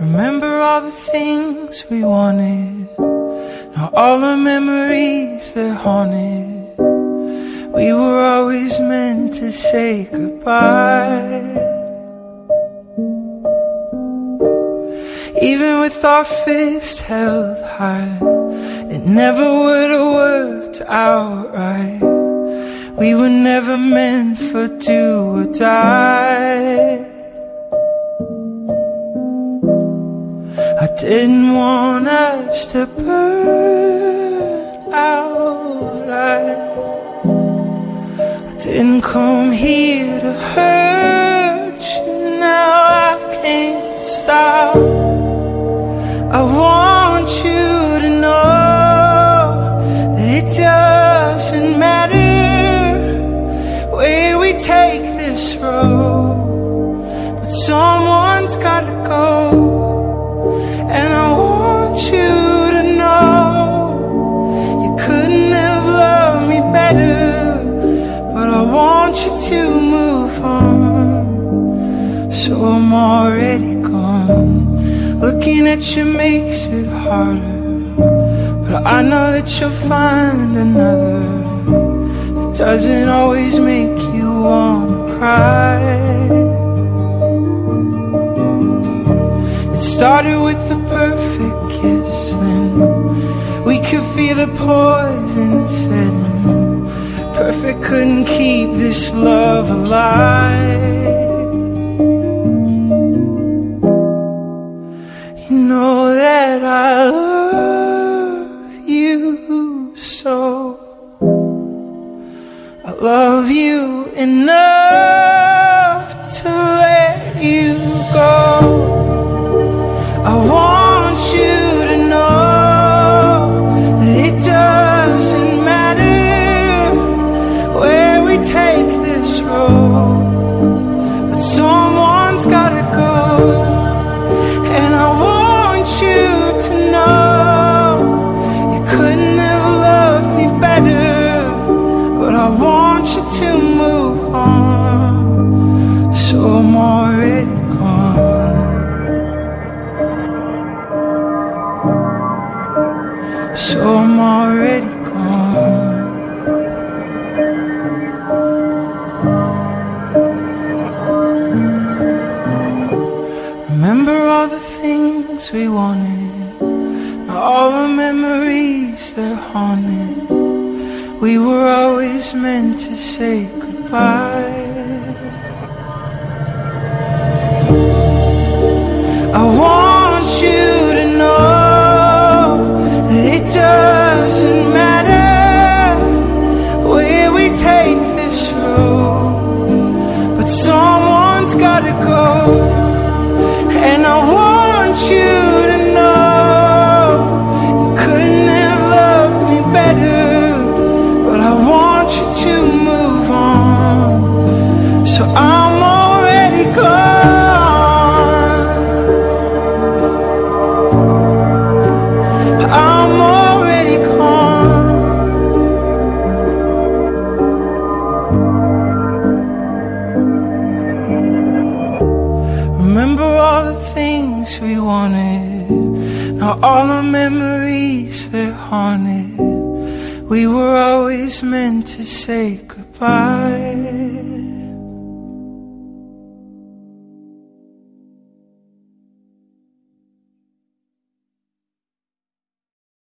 Remember all the things we wanted. Now all the memories they're haunted. We were always meant to say goodbye. Even with our fists held high, it never would have worked out right. We were never meant for do or die. I didn't want us to burn out. I, didn't come here to hurt you. Now I can't stop. I want you to know that it doesn't matter where we take this road, but someone's gotta go. And I want you to know you couldn't have loved me better, but I want you to move on. So I'm already gone. Looking at you makes it harder, but I know that you'll find another that doesn't always make you wanna cry. Started with the perfect kiss, then we could feel the poison setting. Perfect couldn't keep this love alive. You know that I love you so. I love you enough to let So I'm already gone. Remember all the things we wanted, now all the memories they're haunted. We were always meant to say goodbye. Want you Remember all the things we wanted. Now all the memories they're haunted. We were always meant to say goodbye.